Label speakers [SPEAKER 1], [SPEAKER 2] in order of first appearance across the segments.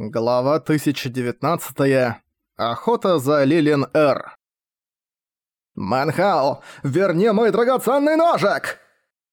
[SPEAKER 1] Глава 1019. Охота за Лилин Р.
[SPEAKER 2] «Манхао, верни мой драгоценный ножик!»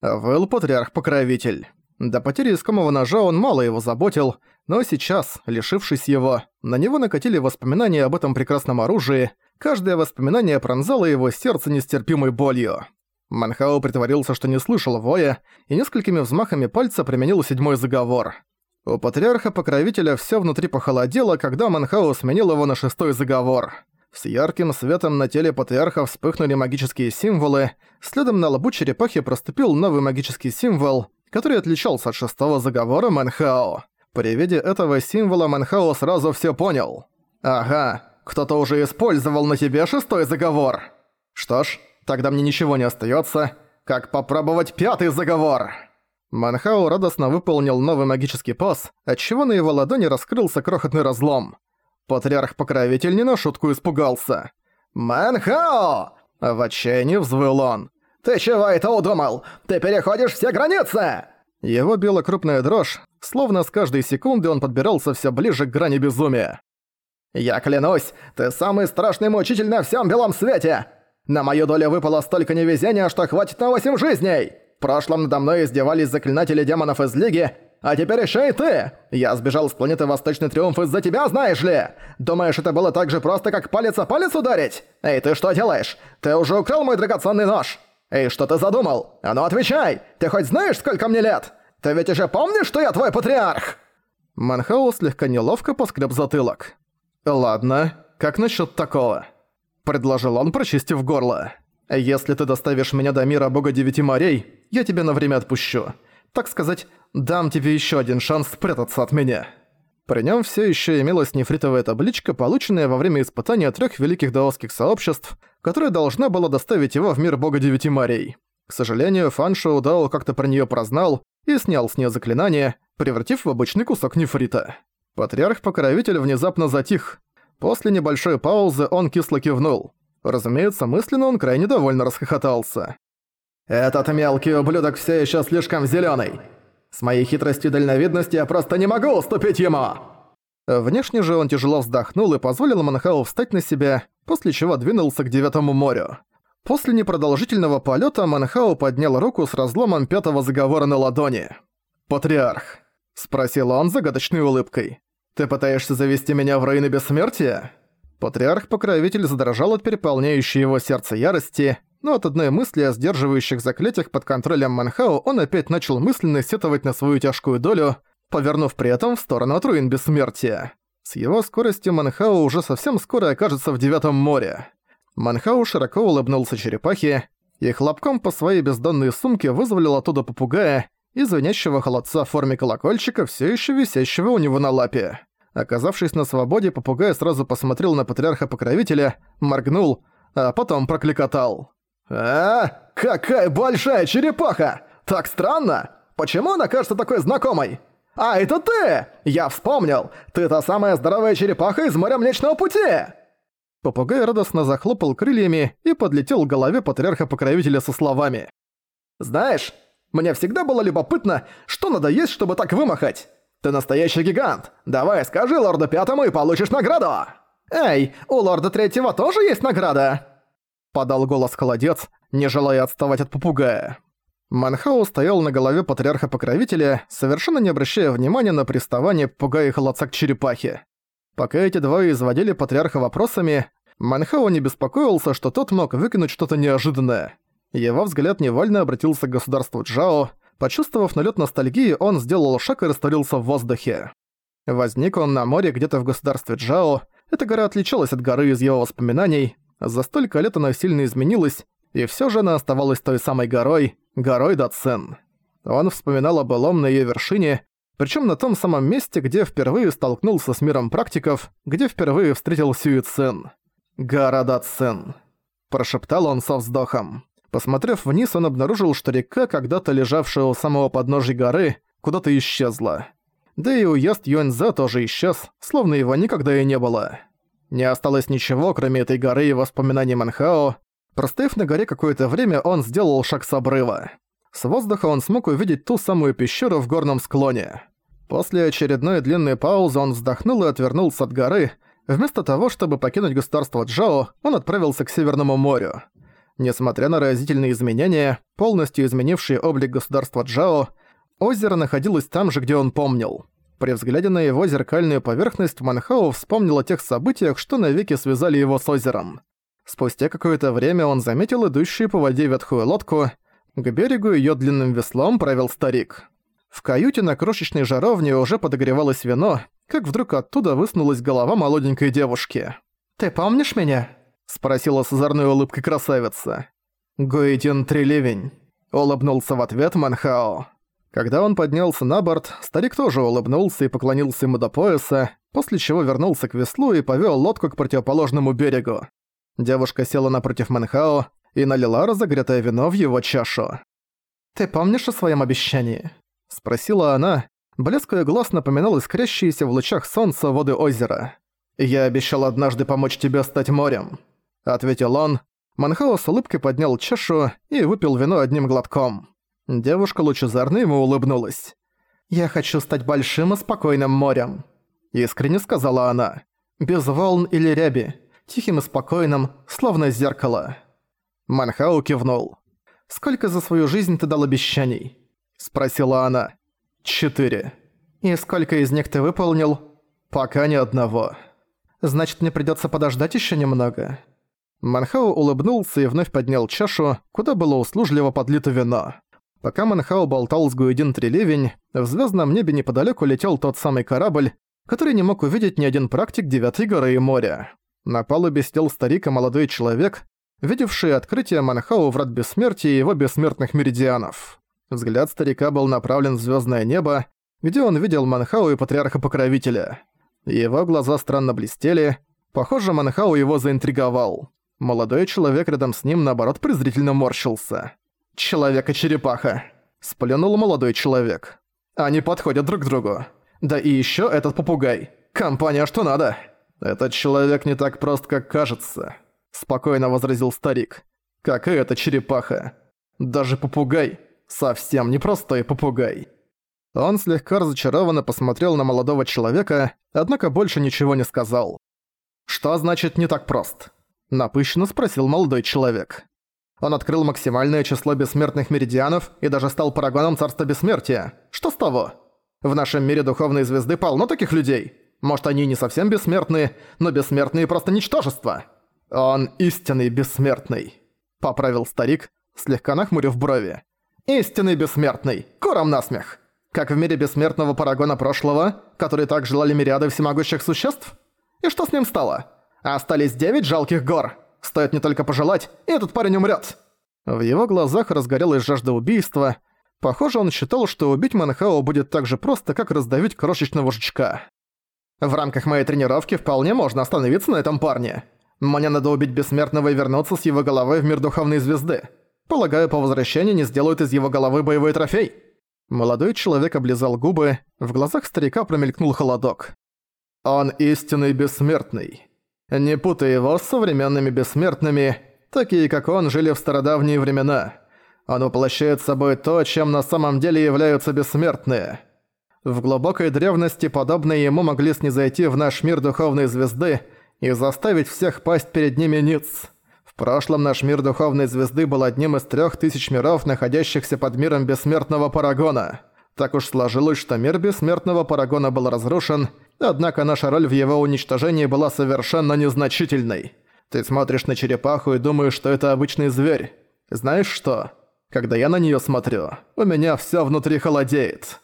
[SPEAKER 1] Выл патриарх-покровитель. До потери искомого ножа он мало его заботил, но сейчас, лишившись его, на него накатили воспоминания об этом прекрасном оружии, каждое воспоминание пронзало его сердце нестерпимой болью. Манхао притворился, что не слышал воя, и несколькими взмахами пальца применил седьмой заговор — у патриарха-покровителя всё внутри похолодело, когда Манхау сменил его на шестой заговор. С ярким светом на теле патриарха вспыхнули магические символы, следом на лбу черепахи проступил новый магический символ, который отличался от шестого заговора Манхао. При виде этого символа Манхао сразу всё понял. «Ага, кто-то уже использовал на тебе шестой заговор. Что ж, тогда мне ничего не остаётся, как попробовать пятый заговор». Манхау радостно выполнил новый магический пас, отчего на его ладони раскрылся крохотный разлом. Патриарх-покровитель не на шутку испугался.
[SPEAKER 2] «Манхао!» – в отчаянии взвыл он. «Ты чего это удумал? Ты переходишь все границы!»
[SPEAKER 1] Его била крупная дрожь, словно с каждой секунды он подбирался все ближе к грани безумия.
[SPEAKER 2] «Я клянусь, ты самый страшный мучитель на всем белом свете! На мою долю выпало столько невезения, что хватит на восемь жизней!» В прошлом надо мной издевались заклинатели демонов из Лиги, а теперь еще и ты! Я сбежал с планеты Восточный Триумф из-за тебя, знаешь ли! Думаешь, это было так же просто, как палец о палец ударить? Эй, ты что делаешь? Ты уже украл мой драгоценный нож! Эй, что ты задумал? А ну отвечай! Ты хоть знаешь, сколько мне лет? Ты ведь уже помнишь, что я твой патриарх?»
[SPEAKER 1] Манхау слегка неловко поскреб затылок. «Ладно, как насчет такого?» Предложил он, прочистив горло. «Если ты доставишь меня до мира бога девяти морей, я тебя на время отпущу. Так сказать, дам тебе еще один шанс спрятаться от меня». При нем все еще имелась нефритовая табличка, полученная во время испытания трех великих даосских сообществ, которая должна была доставить его в мир бога девяти морей. К сожалению, Фан Шоу Дао как-то про нее прознал и снял с нее заклинание, превратив в обычный кусок нефрита. Патриарх-покровитель внезапно затих. После небольшой паузы он кисло кивнул. Разумеется, мысленно он крайне довольно расхохотался.
[SPEAKER 2] «Этот мелкий ублюдок все еще слишком зеленый. С моей хитростью и дальновидностью я просто не могу уступить ему!»
[SPEAKER 1] Внешне же он тяжело вздохнул и позволил Манхау встать на себя, после чего двинулся к Девятому морю. После непродолжительного полета Манхау поднял руку с разломом пятого заговора на ладони. «Патриарх», — спросил он загадочной улыбкой, — «ты пытаешься завести меня в руины бессмертия?» Патриарх-покровитель задрожал от переполняющей его сердце ярости, но от одной мысли о сдерживающих заклятиях под контролем Манхао он опять начал мысленно сетовать на свою тяжкую долю, повернув при этом в сторону от руин бессмертия. С его скоростью Манхао уже совсем скоро окажется в Девятом море. Манхао широко улыбнулся черепахе и хлопком по своей бездонной сумке вызволил оттуда попугая и звенящего холодца в форме колокольчика, все еще висящего у него на лапе. Оказавшись на свободе, попугай сразу посмотрел на патриарха-покровителя, моргнул, а потом прокликотал.
[SPEAKER 2] «А, какая большая черепаха! Так странно! Почему она кажется такой знакомой? А, это ты! Я вспомнил! Ты та самая здоровая черепаха из моря Млечного Пути!»
[SPEAKER 1] Попугай радостно захлопал крыльями и подлетел к голове патриарха-покровителя со словами.
[SPEAKER 2] «Знаешь, мне всегда было любопытно, что надо есть, чтобы так вымахать. Ты настоящий гигант. Давай скажи лорду пятому и получишь награду!» «Эй, у лорда третьего тоже есть награда?»
[SPEAKER 1] Подал голос холодец, не желая отставать от попугая. Манхау стоял на голове патриарха-покровителя, совершенно не обращая внимания на приставание попугая и холодца к черепахе. Пока эти двое изводили патриарха вопросами, Манхау не беспокоился, что тот мог выкинуть что-то неожиданное. Его взгляд невольно обратился к государству Джао. Почувствовав налет ностальгии, он сделал шаг и растворился в воздухе. Возник он на море где-то в государстве Джао. Эта гора отличалась от горы из его воспоминаний. За столько лет она сильно изменилась, и всё же она оставалась той самой горой, горой Датсен. Он вспоминал о былом на её вершине, причём на том самом месте, где впервые столкнулся с миром практиков, где впервые встретил Сюи. «Гора Датсен», – прошептал он со вздохом. Посмотрев вниз, он обнаружил, что река, когда-то лежавшая у самого подножия горы, куда-то исчезла. Да и уезд Юэньза тоже исчез, словно его никогда и не было. Не осталось ничего, кроме этой горы и воспоминаний Манхао. Простояв на горе какое-то время, он сделал шаг с обрыва. С воздуха он смог увидеть ту самую пещеру в горном склоне. После очередной длинной паузы он вздохнул и отвернулся от горы. Вместо того, чтобы покинуть государство Джао, он отправился к Северному морю. Несмотря на разительные изменения, полностью изменившие облик государства Джао, озеро находилось там же, где он помнил. При взгляде на его зеркальную поверхность Манхао вспомнил о тех событиях, что навеки связали его с озером. Спустя какое-то время он заметил идущую по воде ветхую лодку. К берегу её длинным веслом правил старик. В каюте на крошечной жаровне уже подогревалось вино, как вдруг оттуда высунулась голова молоденькой девушки. «Ты помнишь меня?» — спросила с озорной улыбкой красавица. «Гуэдин Трилевень», — улыбнулся в ответ Манхао. Когда он поднялся на борт, старик тоже улыбнулся и поклонился ему до пояса, после чего вернулся к веслу и повёл лодку к противоположному берегу. Девушка села напротив Манхао и налила разогретое вино в его чашу. «Ты помнишь о своем обещании?» — спросила она. Блеск её глаз напоминал искрящиеся в лучах солнца воды озера. «Я обещал однажды помочь тебе стать морем», — ответил он. Манхао с улыбкой поднял чашу и выпил вино одним глотком. Девушка лучезарно ему улыбнулась. «Я хочу стать большим и спокойным морем», — искренне сказала она. «Без волн или ряби, тихим и спокойным, словно зеркало». Манхау кивнул. «Сколько за свою жизнь ты дал обещаний?» — спросила она. «Четыре». «И сколько из них ты выполнил?» «Пока ни одного». «Значит, мне придётся подождать ещё немного». Манхау улыбнулся и вновь поднял чашу, куда было услужливо подлито вино. Пока Манхао болтал с Гуэдин Трилевень, в звездном небе неподалеку летел тот самый корабль, который не мог увидеть ни один практик Девятой горы и моря. На палубе сидел старик и молодой человек, видевший открытие Манхау врат бессмертия и его бессмертных меридианов. Взгляд старика был направлен в звездное небо, где он видел Манхау и патриарха-покровителя. Его глаза странно блестели. Похоже, Манхау его заинтриговал. Молодой человек рядом с ним, наоборот, презрительно морщился. «Человека-черепаха», — сплюнул молодой человек. «Они подходят друг к другу. Да и ещё этот попугай. Компания что надо». «Этот человек не так прост, как кажется», — спокойно возразил старик. «Как и эта черепаха. Даже попугай. Совсем непростой попугай». Он слегка разочарованно посмотрел на молодого человека, однако больше ничего не сказал. «Что значит «не так прост»?» – напыщенно спросил молодой человек. Он открыл максимальное число бессмертных меридианов и даже стал парагоном Царства Бессмертия. Что с того? В нашем мире духовной звезды полно таких людей. Может, они не совсем бессмертные, но бессмертные просто ничтожество. Он истинный бессмертный. Поправил старик, слегка нахмурив брови. Истинный бессмертный. Куром насмех. Как в мире бессмертного парагона прошлого, который так желали мириады всемогущих существ? И что с ним стало? Остались девять жалких гор. Стоит не только пожелать, и этот парень умрет. В его глазах разгорелась жажда убийства. Похоже, он считал, что убить Манхао будет так же просто, как раздавить крошечного жучка. В рамках моей тренировки вполне можно остановиться на этом парне. Мне надо убить Бессмертного и вернуться с его головой в мир Духовной Звезды. Полагаю, по возвращении не сделают из его головы боевой трофей. Молодой человек облизал губы, в глазах старика промелькнул холодок. Он истинный бессмертный. Не путай его с современными бессмертными, такие как он жили в стародавние времена. Он воплощает собой то, чем на самом деле являются бессмертные. В глубокой древности подобные ему могли снизойти в наш мир духовной звезды и заставить всех пасть перед ними ниц. В прошлом наш мир духовной звезды был одним из трех тысяч миров, находящихся под миром бессмертного Парагона. Так уж сложилось, что мир бессмертного Парагона был разрушен – Однако наша роль в его уничтожении была совершенно незначительной. Ты смотришь на черепаху и думаешь, что это обычный зверь. Знаешь что? Когда я на неё смотрю, у меня всё внутри холодеет.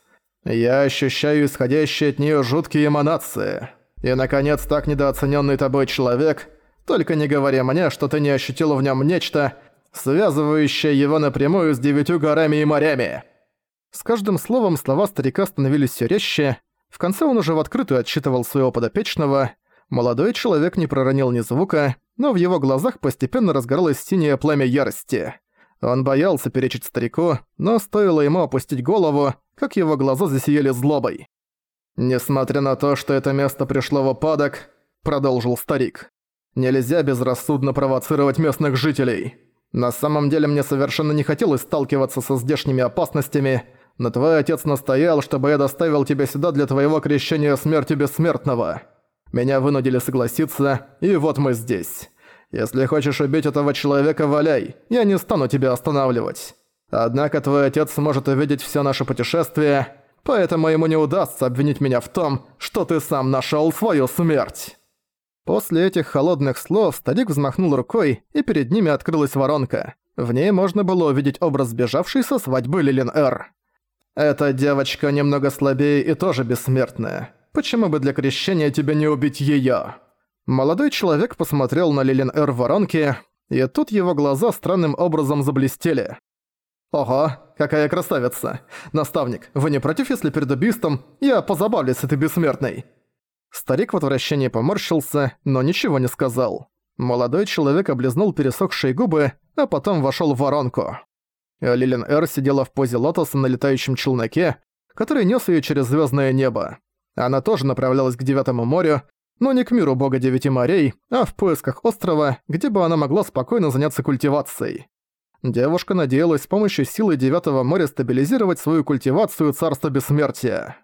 [SPEAKER 1] Я ощущаю исходящие от неё жуткие эманации. И, наконец, так недооценённый тобой человек, только не говори мне, что ты не ощутил в нём нечто, связывающее его напрямую с девятью горами и морями». С каждым словом слова старика становились всё резче, в конце он уже в открытую отчитывал своего подопечного. Молодой человек не проронил ни звука, но в его глазах постепенно разгоралось синее пламя ярости. Он боялся перечить старику, но стоило ему опустить голову, как его глаза засияли злобой. «Несмотря на то, что это место пришло в упадок», — продолжил старик, «нельзя безрассудно провоцировать местных жителей. На самом деле мне совершенно не хотелось сталкиваться со здешними опасностями, но твой отец настоял, чтобы я доставил тебя сюда для твоего крещения смерти бессмертного. Меня вынудили согласиться, и вот мы здесь. Если хочешь убить этого человека, валяй, я не стану тебя останавливать. Однако твой отец сможет увидеть все наше путешествие, поэтому ему не удастся обвинить меня в том, что ты сам нашел свою смерть». После этих холодных слов старик взмахнул рукой, и перед ними открылась воронка. В ней можно было увидеть образ сбежавшей со свадьбы Лилин Эр. «Эта девочка немного слабее и тоже бессмертная. Почему бы для крещения тебя не убить её?» Молодой человек посмотрел на Лилин Эр воронке, и тут его глаза странным образом заблестели. «Ого, какая красавица! Наставник, вы не против, если перед убийством я позабавлюсь этой бессмертной?» Старик в отвращении поморщился, но ничего не сказал. Молодой человек облизнул пересохшие губы, а потом вошёл в воронку. Лилин Эр сидела в позе лотоса на летающем челноке, который нёс её через звёздное небо. Она тоже направлялась к Девятому морю, но не к миру бога Девяти морей, а в поисках острова, где бы она могла спокойно заняться культивацией. Девушка надеялась с помощью силы Девятого моря стабилизировать свою культивацию Царства Бессмертия.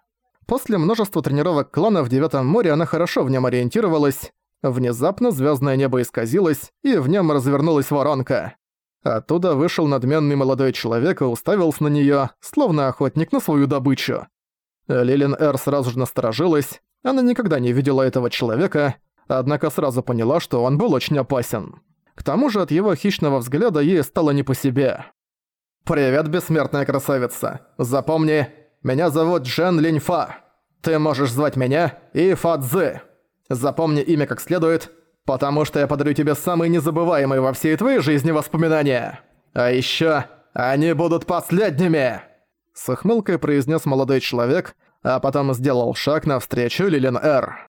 [SPEAKER 1] После множества тренировок клана в Девятом море она хорошо в нем ориентировалась. Внезапно звездное небо исказилось, и в нем развернулась воронка. Оттуда вышел надменный молодой человек и уставился на нее, словно охотник на свою добычу. Лилин Эр сразу же насторожилась, она никогда не видела этого человека, однако сразу поняла, что он был очень опасен. К тому же от его хищного взгляда ей стало не по себе. «Привет, бессмертная красавица! Запомни, меня зовут Джен Линьфа. Ты можешь звать меня Ифа Цзы. Запомни имя как следует, потому что я подарю тебе самые незабываемые во всей твоей жизни воспоминания. А ещё они будут последними!» С ухмылкой произнес молодой человек, а потом сделал шаг навстречу Лилин Эр.